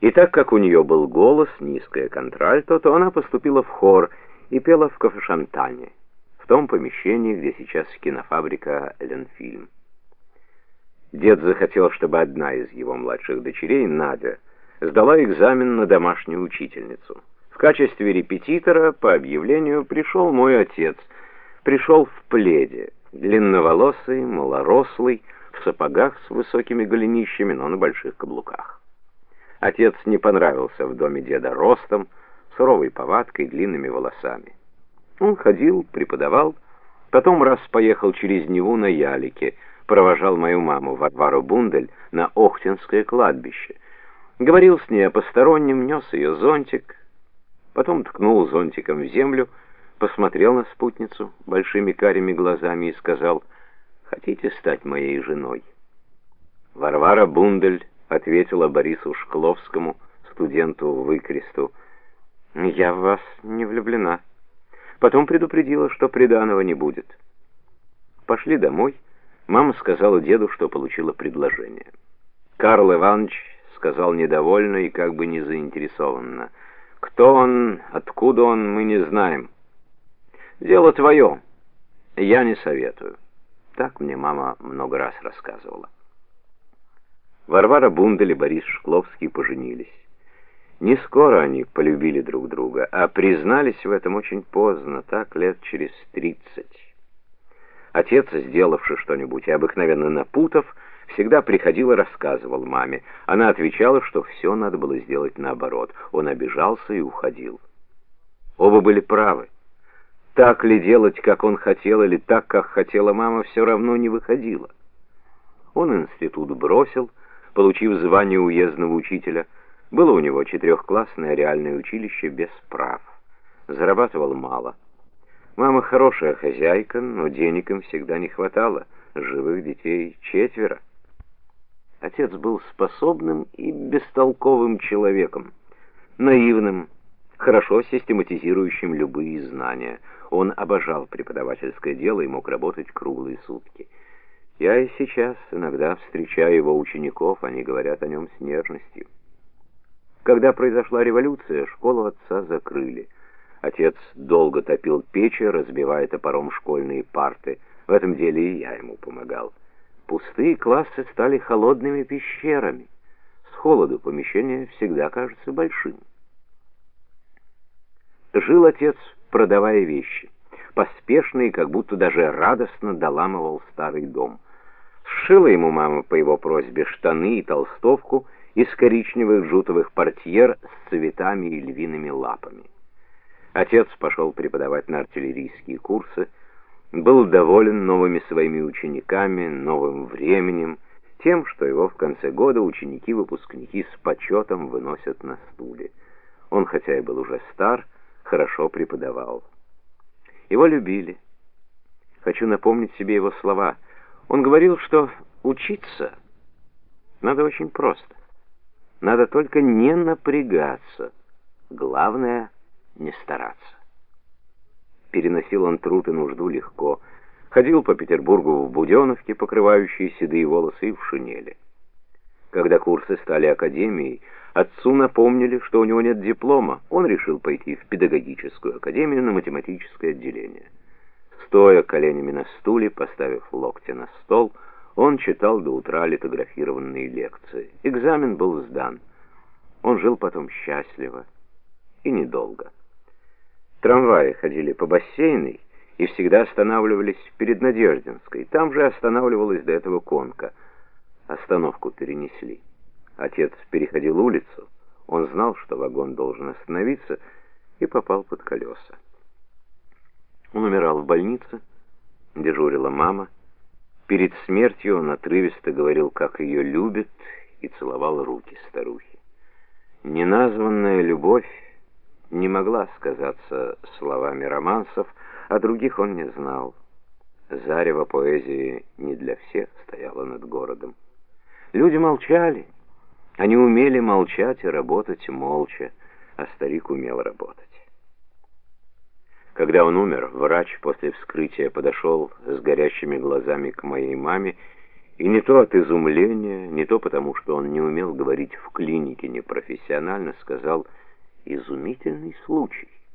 И так как у нее был голос, низкое контральто, то она поступила в хор и пела в кафе-шантане, в том помещении, где сейчас кинофабрика «Ленфильм». Дед захотел, чтобы одна из его младших дочерей, Надя, сдала экзамен на домашнюю учительницу. В качестве репетитора по объявлению пришел мой отец. Пришел в пледе, длинноволосый, малорослый, в сапогах с высокими голенищами, но на больших каблуках. Отец не понравился в доме деда ростом, суровой повадкой, длинными волосами. Он ходил, преподавал, потом раз поехал через Неву на ялике, провожал мою маму Варвару Бундель на Охтинское кладбище. Говорил с ней о постороннем, нес ее зонтик, потом ткнул зонтиком в землю, посмотрел на спутницу большими карими глазами и сказал «Хотите стать моей женой?» Варвара Бундель ответила Борису Шкловскому, студенту выкресту, «Я в вас не влюблена». Потом предупредила, что приданого не будет. Пошли домой. Мама сказала деду, что получила предложение. Карл Иванович сказал недовольно и как бы не заинтересованно. «Кто он, откуда он, мы не знаем. Дело твое. Я не советую». Так мне мама много раз рассказывала. Варвара Бундель и Борис Шкловский поженились. Не скоро они полюбили друг друга, а признались в этом очень поздно, так лет через тридцать. Отец, сделавший что-нибудь и обыкновенно напутав, всегда приходил и рассказывал маме. Она отвечала, что все надо было сделать наоборот. Он обижался и уходил. Оба были правы. Так ли делать, как он хотел, или так, как хотела мама, все равно не выходило. Он институт бросил, получив звание уездного учителя. Было у него четырехклассное реальное училище без прав. Зарабатывал мало. Мама хорошая хозяйка, но денег им всегда не хватало. Живых детей четверо. Отец был способным и бестолковым человеком, наивным, хорошо систематизирующим любые знания. Он обожал преподавательское дело и мог работать круглые сутки. Я и сейчас иногда встречаю его учеников, они говорят о нем с нежностью. Когда произошла революция, школу отца закрыли. Отец долго топил печи, разбивая топором школьные парты. В этом деле и я ему помогал. Пустые классы стали холодными пещерами. С холоду помещение всегда кажется большим. Жил отец, продавая вещи. Поспешно и как будто даже радостно доламывал старый дом. Сшила ему мама по его просьбе штаны и толстовку из коричневых жутовых портьер с цветами и львиными лапами. Отец пошел преподавать на артиллерийские курсы, был доволен новыми своими учениками, новым временем, тем, что его в конце года ученики-выпускники с почетом выносят на стуле. Он, хотя и был уже стар, хорошо преподавал. Его любили. Хочу напомнить себе его слова. Он говорил, что учиться надо очень просто. Надо только не напрягаться. Главное — не стараться. Переносил он труд и нужду легко. Ходил по Петербургу в буденовке, покрывающие седые волосы, и в шинели. Когда курсы стали академией, отцу напомнили, что у него нет диплома. Он решил пойти в педагогическую академию на математическое отделение. Стоя коленями на стуле, поставив локти на стол, он читал до утра литографированные лекции. Экзамен был сдан. Он жил потом счастливо и недолго. Трамваи ходили по бассейной и всегда останавливались перед Надеждинской. Там же останавливалась до этого конка. Остановку перенесли. Отец переходил улицу. Он знал, что вагон должен остановиться, и попал под колеса. Он умирал в больнице, дежурила мама. Перед смертью он отрывисто говорил, как ее любит, и целовал руки старухи. Неназванная любовь не могла сказаться словами романсов, а других он не знал. Зарево поэзии не для всех стояло над городом. Люди молчали. Они умели молчать и работать молча, а старик умел работать. Когда он умер, врач после вскрытия подошел с горящими глазами к моей маме И не то от изумления, не то потому, что он не умел говорить в клинике непрофессионально, сказал «изумительный случай».